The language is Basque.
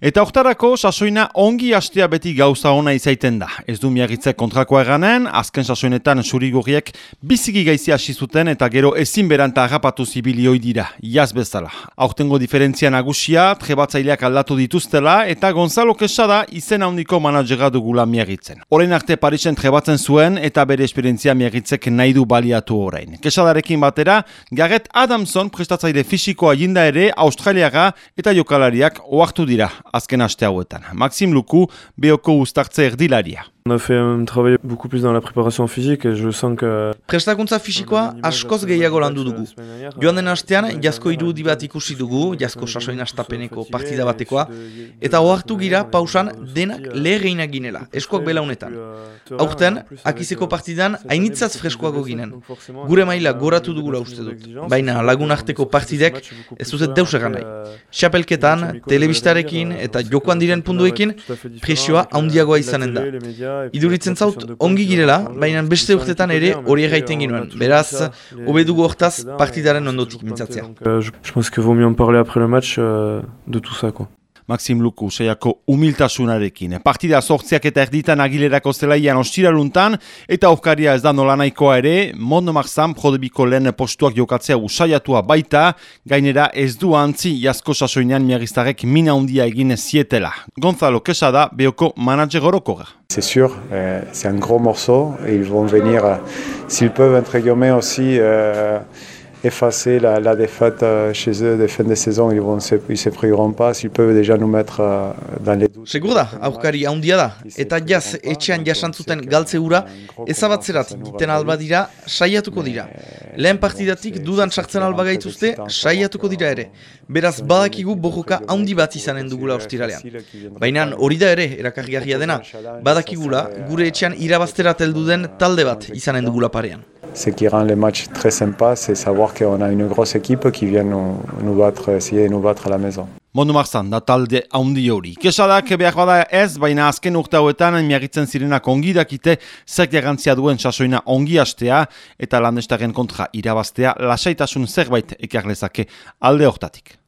Eta oktarako sasoina ongi hastea beti gauza ona izaiten da. Ez du miagitzek kontrakoa eganen, azken sasoinetan surigurriek biziki gaizi hasi zuten eta gero ezin beranta agapatu zibilioi dira, jaz bezala. Aurtengo diferentzia nagusia, trebatzaileak aldatu dituztela eta Gonzalo Quesada izen handiko manajera dugula miagitzen. Horein arte Parisen trebatzen zuen eta bere esperientzia miagitzek nahi du baliatu orain. Quesadarekin batera, Garrett Adamson prestatzaile fisikoa jinda ere Australiaga eta jokalariak oartu dira azken aste hauetan. Maxim Luku, beoko ustartze erdilaria. On a fait un travail beaucoup plus dans la préparation physique et je sens que... Prestakuntza fisikoa askoz gehiago landu dugu. Joan den astean, jazko irudi bat ikusi dugu, jazko sasoin astapeneko partida batekoa, eta ohartu gira pausan denak leherreinak ginela, eskoak belaunetan. Aurten, akizeko partidan, hainitzaz freskoago ginen. Gure maila goratu dugula uste dut. Baina lagun arteko partidek ez duzet deus egan nahi. Xapelketan, telebistarekin eta jokoan diren punduekin, presioa handiagoa izanen da. Iduritzen zaut ongi girela, baina beste urtetan ere hori erraiten ginuen. Beraz, obedugu hortaz partidaren ondotik mintzatzea. Euh, je pense que vaut mieux en parler après le match euh, de tout ça quoi. Maxim Luku, seiako humiltasunarekin. Partida sortziak eta erditan agilerako zelaian ostiraluntan, eta aurkaria ez da nola ere, Mondo Marzan prodebiko lehen postuak jokatzea usaiatua baita, gainera ez du antzi jasko sasoinean miagiztarek mina handia egin zietela. Gonzalo Quesada, beoko manager horokora. C'est sûr, euh, c'est un gros morceau et ils vont venir, euh, s'ils peuvent, entre guillemets aussi, euh, effacer la, la défaite euh, chez eux de fin de saison, ils ne se, ils se priveront pas. S'ils peuvent déjà nous mettre euh, dans les doutes. Segur da, aurkari handia da, eta jaz etxean jasantzuten galtze hura ezabatzerat diten alba dira, saiatuko dira. Lehen partidatik dudan sartzen alba gaituzte, saiatuko dira ere. Beraz badakigu bojoka handi bat izanen dugula ostiralean. Baina hori da ere, erakargarria dena, badakigula gure etxean irabazterat heldu den talde bat izanen dugula parean. Ce qui rend les matchs très sympas, c'est savoir qu'on a une grosse équipe qui vient nous, nous battre, essayer de nous battre à la maison. Mondo Marzan, da talde handi hori. Kesadak behar bada ez, baina azken urte hauetan miagitzen zirenak ongi dakite zer garantzia duen sasoina ongi hastea eta landestaren kontra irabaztea lasaitasun zerbait ekarlezake alde hortatik.